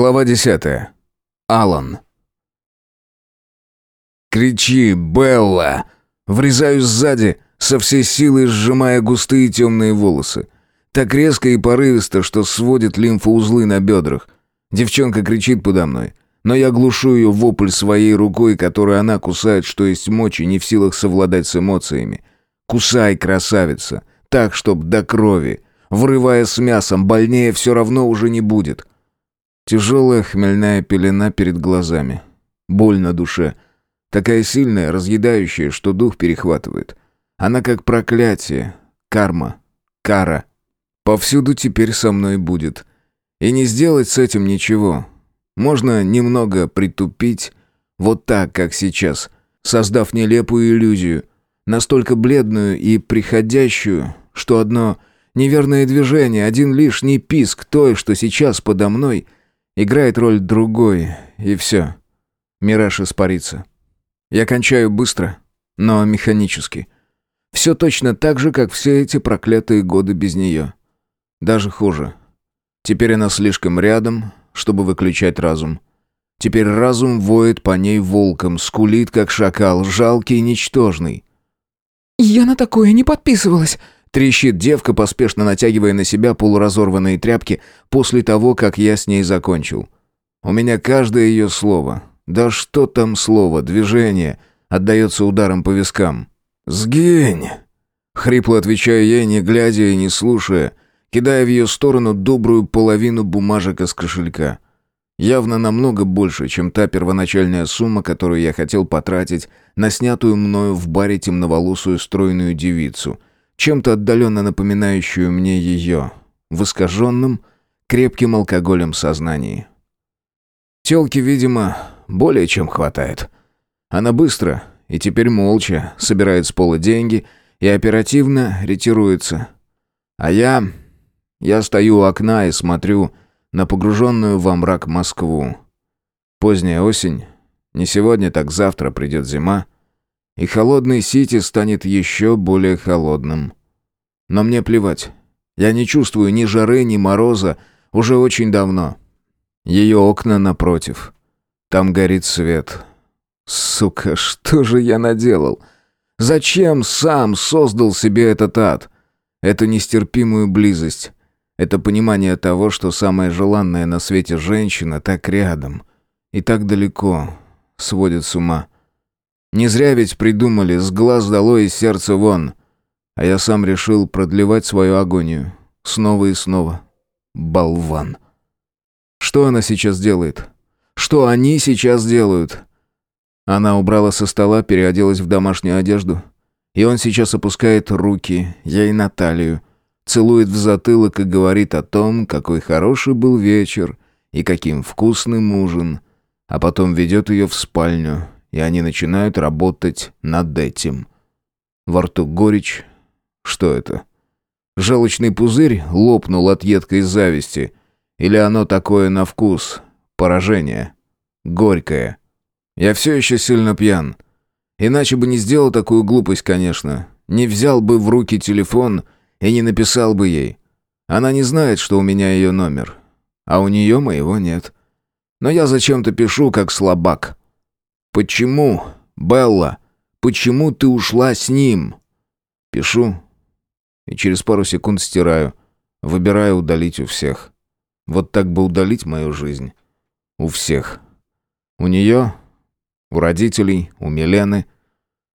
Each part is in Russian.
Глава десятая. Алан. «Кричи, Белла!» Врезаюсь сзади, со всей силы сжимая густые темные волосы. Так резко и порывисто, что сводит лимфоузлы на бедрах. Девчонка кричит подо мной, но я глушу ее вопль своей рукой, которой она кусает, что есть мочи, не в силах совладать с эмоциями. «Кусай, красавица!» Так, чтоб до крови. Врывая с мясом, больнее все равно уже не будет. Тяжелая хмельная пелена перед глазами. Боль на душе. Такая сильная, разъедающая, что дух перехватывает. Она как проклятие. Карма. Кара. Повсюду теперь со мной будет. И не сделать с этим ничего. Можно немного притупить, вот так, как сейчас, создав нелепую иллюзию, настолько бледную и приходящую, что одно неверное движение, один лишний писк той, что сейчас подо мной — Играет роль другой, и все. Мираж испарится. Я кончаю быстро, но механически. Все точно так же, как все эти проклятые годы без нее. Даже хуже. Теперь она слишком рядом, чтобы выключать разум. Теперь разум воет по ней волком, скулит, как шакал, жалкий и ничтожный. «Я на такое не подписывалась», Трещит девка, поспешно натягивая на себя полуразорванные тряпки после того, как я с ней закончил. У меня каждое ее слово, да что там слово, движение, отдается ударом по вискам. «Сгинь!» Хрипло отвечаю ей, не глядя и не слушая, кидая в ее сторону добрую половину бумажек из кошелька. Явно намного больше, чем та первоначальная сумма, которую я хотел потратить на снятую мною в баре темноволосую стройную девицу — чем-то отдаленно напоминающую мне ее, в искаженном, крепким алкоголем сознании. Телки, видимо, более чем хватает. Она быстро и теперь молча собирает с пола деньги и оперативно ретируется. А я... Я стою у окна и смотрю на погруженную во мрак Москву. Поздняя осень. Не сегодня, так завтра придет зима и холодный Сити станет еще более холодным. Но мне плевать. Я не чувствую ни жары, ни мороза уже очень давно. Ее окна напротив. Там горит свет. Сука, что же я наделал? Зачем сам создал себе этот ад? Эту нестерпимую близость. Это понимание того, что самая желанная на свете женщина так рядом и так далеко сводит с ума. Не зря ведь придумали «с глаз долой и сердце вон». А я сам решил продлевать свою агонию. Снова и снова. Болван. Что она сейчас делает? Что они сейчас делают? Она убрала со стола, переоделась в домашнюю одежду. И он сейчас опускает руки ей на талию, целует в затылок и говорит о том, какой хороший был вечер и каким вкусным ужин, а потом ведет ее в спальню и они начинают работать над этим. Во рту горечь. Что это? Желчный пузырь лопнул от едкой зависти. Или оно такое на вкус? Поражение. Горькое. Я все еще сильно пьян. Иначе бы не сделал такую глупость, конечно. Не взял бы в руки телефон и не написал бы ей. Она не знает, что у меня ее номер. А у нее моего нет. Но я зачем-то пишу, как слабак. «Почему, Белла? Почему ты ушла с ним?» Пишу и через пару секунд стираю, выбираю удалить у всех. Вот так бы удалить мою жизнь. У всех. У нее, у родителей, у Милены.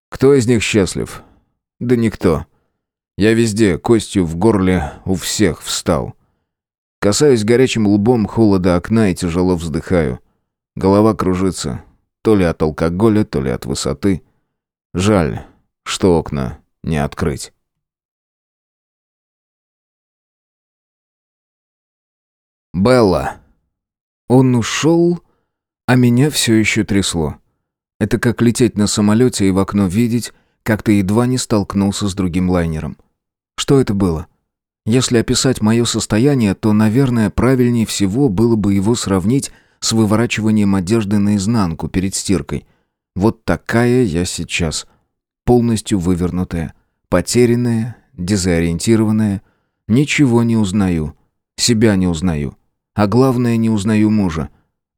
Кто из них счастлив? Да никто. Я везде, костью в горле, у всех встал. Касаюсь горячим лбом холода окна и тяжело вздыхаю. Голова кружится. То ли от алкоголя, то ли от высоты. Жаль, что окна не открыть. Белла. Он ушел, а меня все еще трясло. Это как лететь на самолете и в окно видеть, как ты едва не столкнулся с другим лайнером. Что это было? Если описать мое состояние, то, наверное, правильнее всего было бы его сравнить с выворачиванием одежды наизнанку перед стиркой. Вот такая я сейчас. Полностью вывернутая, потерянная, дезориентированная. Ничего не узнаю. Себя не узнаю. А главное, не узнаю мужа.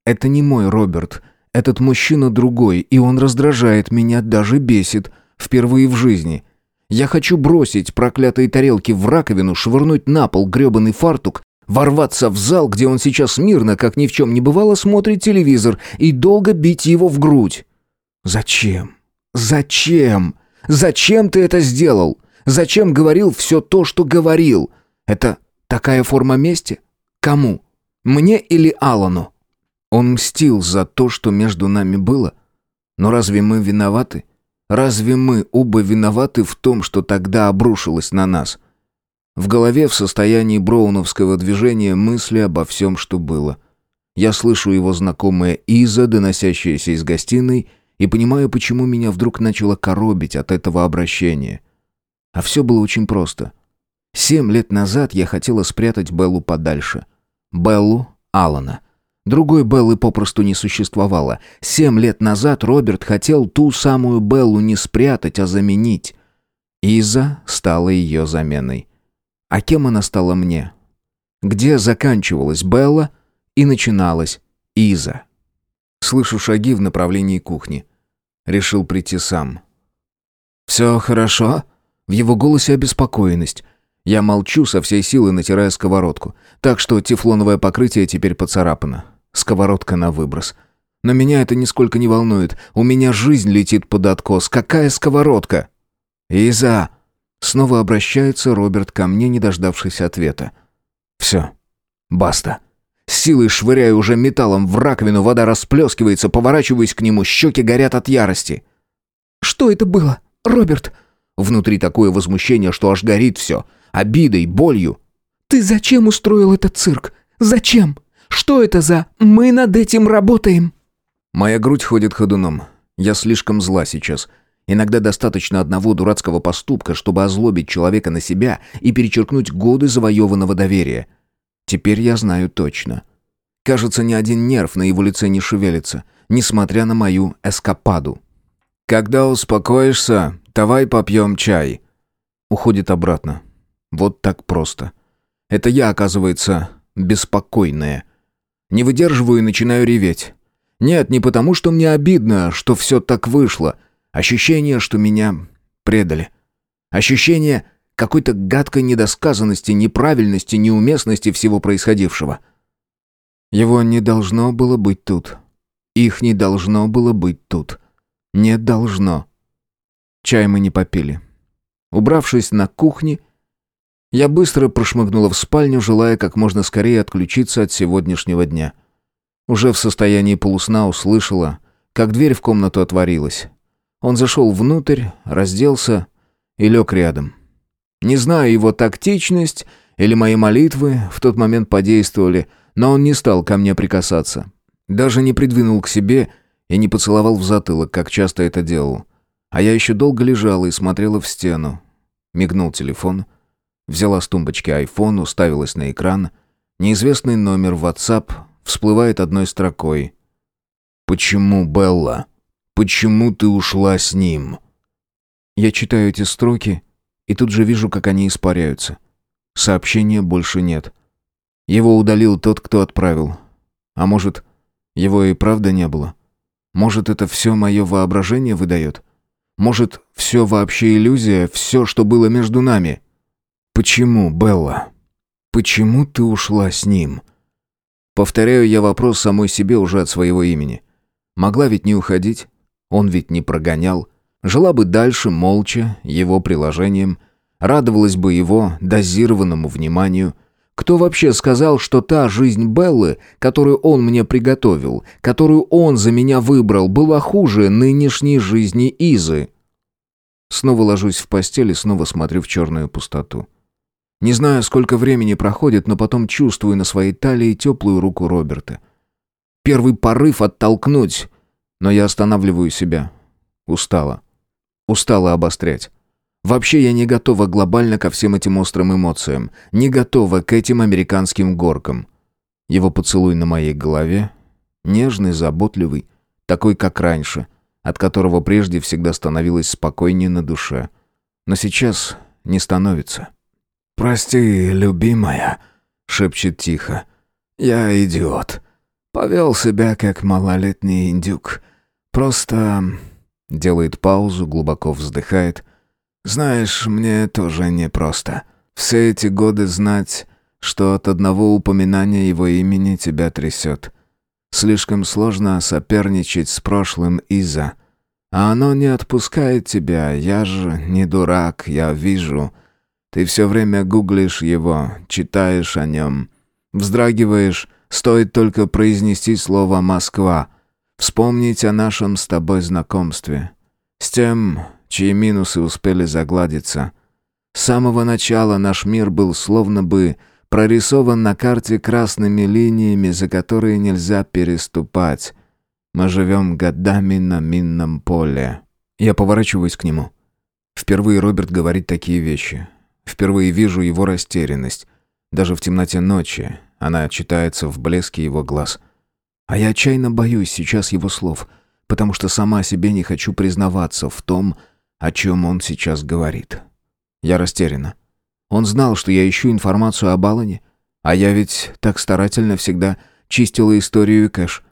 Это не мой Роберт. Этот мужчина другой, и он раздражает меня, даже бесит. Впервые в жизни. Я хочу бросить проклятые тарелки в раковину, швырнуть на пол грёбаный фартук, ворваться в зал, где он сейчас мирно, как ни в чем не бывало, смотрит телевизор, и долго бить его в грудь. Зачем? Зачем? Зачем ты это сделал? Зачем говорил все то, что говорил? Это такая форма мести? Кому? Мне или Алану? Он мстил за то, что между нами было. Но разве мы виноваты? Разве мы оба виноваты в том, что тогда обрушилось на нас? В голове в состоянии броуновского движения мысли обо всем, что было. Я слышу его знакомое Иза, доносящееся из гостиной, и понимаю, почему меня вдруг начало коробить от этого обращения. А все было очень просто. Семь лет назад я хотела спрятать Беллу подальше. Беллу Алана. Другой Беллы попросту не существовало. Семь лет назад Роберт хотел ту самую Беллу не спрятать, а заменить. Иза стала ее заменой. А кем она стала мне? Где заканчивалась Белла и начиналась Иза? Слышу шаги в направлении кухни. Решил прийти сам. «Все хорошо?» В его голосе обеспокоенность. Я молчу со всей силы, натирая сковородку. Так что тефлоновое покрытие теперь поцарапано. Сковородка на выброс. Но меня это нисколько не волнует. У меня жизнь летит под откос. Какая сковородка? Иза! Снова обращается Роберт ко мне, не дождавшись ответа. Все. Баста. С силой швыряю уже металлом в раковину, вода расплескивается, поворачиваюсь к нему, щеки горят от ярости. «Что это было, Роберт?» Внутри такое возмущение, что аж горит все. Обидой, болью. «Ты зачем устроил этот цирк? Зачем? Что это за «мы над этим работаем»?» Моя грудь ходит ходуном. Я слишком зла сейчас. Иногда достаточно одного дурацкого поступка, чтобы озлобить человека на себя и перечеркнуть годы завоеванного доверия. Теперь я знаю точно. Кажется, ни один нерв на его лице не шевелится, несмотря на мою эскападу. «Когда успокоишься, давай попьем чай». Уходит обратно. Вот так просто. Это я, оказывается, беспокойная. Не выдерживаю и начинаю реветь. Нет, не потому, что мне обидно, что все так вышло. Ощущение, что меня предали. Ощущение какой-то гадкой недосказанности, неправильности, неуместности всего происходившего. Его не должно было быть тут. Их не должно было быть тут. Не должно. Чай мы не попили. Убравшись на кухне, я быстро прошмыгнула в спальню, желая как можно скорее отключиться от сегодняшнего дня. Уже в состоянии полусна услышала, как дверь в комнату отворилась. Он зашел внутрь, разделся и лег рядом. Не знаю, его тактичность или мои молитвы в тот момент подействовали, но он не стал ко мне прикасаться. Даже не придвинул к себе и не поцеловал в затылок, как часто это делал. А я еще долго лежала и смотрела в стену. Мигнул телефон — Взяла с тумбочки айфон, уставилась на экран. Неизвестный номер WhatsApp всплывает одной строкой. «Почему, Белла? Почему ты ушла с ним?» Я читаю эти строки и тут же вижу, как они испаряются. Сообщения больше нет. Его удалил тот, кто отправил. А может, его и правда не было? Может, это все мое воображение выдает? Может, все вообще иллюзия, все, что было между нами?» «Почему, Белла? Почему ты ушла с ним?» Повторяю я вопрос самой себе уже от своего имени. Могла ведь не уходить, он ведь не прогонял. Жила бы дальше, молча, его приложением. Радовалась бы его дозированному вниманию. Кто вообще сказал, что та жизнь Беллы, которую он мне приготовил, которую он за меня выбрал, была хуже нынешней жизни Изы? Снова ложусь в постель и снова смотрю в черную пустоту. Не знаю, сколько времени проходит, но потом чувствую на своей талии теплую руку Роберта. Первый порыв оттолкнуть, но я останавливаю себя. Устала. Устала обострять. Вообще я не готова глобально ко всем этим острым эмоциям. Не готова к этим американским горкам. Его поцелуй на моей голове. Нежный, заботливый. Такой, как раньше. От которого прежде всегда становилось спокойнее на душе. Но сейчас не становится. «Прости, любимая», — шепчет тихо. Я идиот. Повел себя как малолетний индюк. Просто...» Делает паузу, глубоко вздыхает. «Знаешь, мне тоже непросто. Все эти годы знать, что от одного упоминания его имени тебя трясет. Слишком сложно соперничать с прошлым из-за. А оно не отпускает тебя, я же не дурак, я вижу. Ты все время гуглишь его, читаешь о нем. Вздрагиваешь, стоит только произнести слово «Москва». Вспомнить о нашем с тобой знакомстве. С тем, чьи минусы успели загладиться. С самого начала наш мир был словно бы прорисован на карте красными линиями, за которые нельзя переступать. Мы живем годами на минном поле. Я поворачиваюсь к нему. Впервые Роберт говорит такие вещи. Впервые вижу его растерянность. Даже в темноте ночи она читается в блеске его глаз. А я отчаянно боюсь сейчас его слов, потому что сама себе не хочу признаваться в том, о чем он сейчас говорит. Я растеряна. Он знал, что я ищу информацию об Алане, а я ведь так старательно всегда чистила историю и кэш.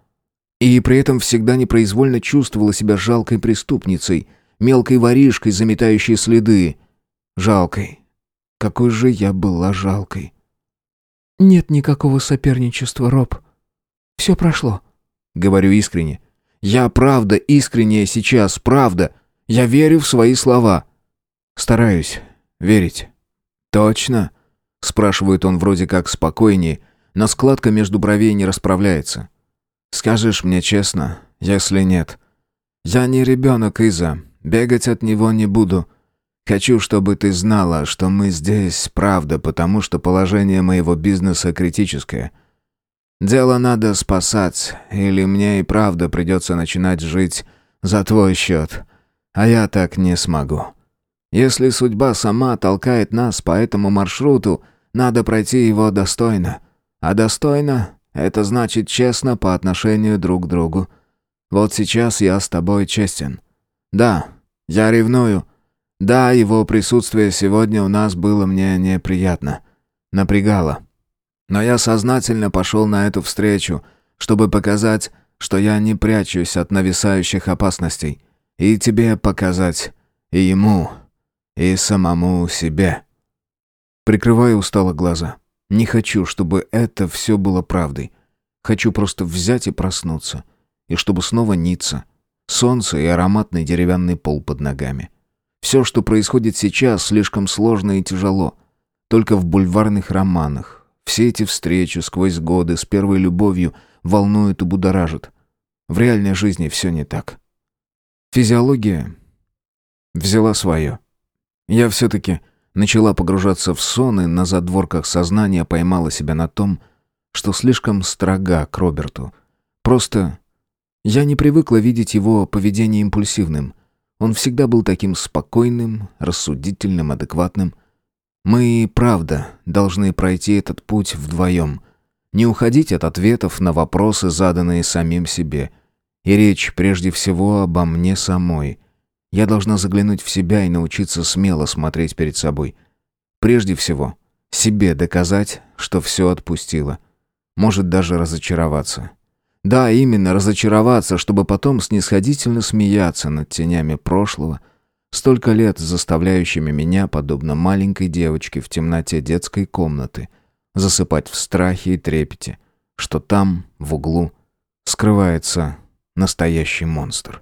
И при этом всегда непроизвольно чувствовала себя жалкой преступницей, мелкой воришкой, заметающей следы. Жалкой. Какой же я была жалкой. «Нет никакого соперничества, Роб. Все прошло». Говорю искренне. «Я правда искренняя сейчас, правда. Я верю в свои слова. Стараюсь верить». «Точно?» — спрашивает он вроде как спокойнее, но складка между бровей не расправляется. «Скажешь мне честно, если нет. Я не ребенок, Иза, бегать от него не буду. Хочу, чтобы ты знала, что мы здесь, правда, потому что положение моего бизнеса критическое. Дело надо спасать, или мне и правда придется начинать жить за твой счет, а я так не смогу». Если судьба сама толкает нас по этому маршруту, надо пройти его достойно. А достойно — это значит честно по отношению друг к другу. Вот сейчас я с тобой честен. Да, я ревную. Да, его присутствие сегодня у нас было мне неприятно. Напрягало. Но я сознательно пошел на эту встречу, чтобы показать, что я не прячусь от нависающих опасностей. И тебе показать, и ему и самому себе. Прикрываю устало глаза. Не хочу, чтобы это все было правдой. Хочу просто взять и проснуться. И чтобы снова ниться. Солнце и ароматный деревянный пол под ногами. Все, что происходит сейчас, слишком сложно и тяжело. Только в бульварных романах. Все эти встречи сквозь годы с первой любовью волнуют и будоражат. В реальной жизни все не так. Физиология взяла свое. Я все-таки начала погружаться в сон и на задворках сознания поймала себя на том, что слишком строга к Роберту. Просто я не привыкла видеть его поведение импульсивным. Он всегда был таким спокойным, рассудительным, адекватным. Мы и правда должны пройти этот путь вдвоем. Не уходить от ответов на вопросы, заданные самим себе. И речь прежде всего обо мне самой — я должна заглянуть в себя и научиться смело смотреть перед собой. Прежде всего, себе доказать, что все отпустила. Может даже разочароваться. Да, именно разочароваться, чтобы потом снисходительно смеяться над тенями прошлого, столько лет заставляющими меня, подобно маленькой девочке в темноте детской комнаты, засыпать в страхе и трепете, что там, в углу, скрывается настоящий монстр.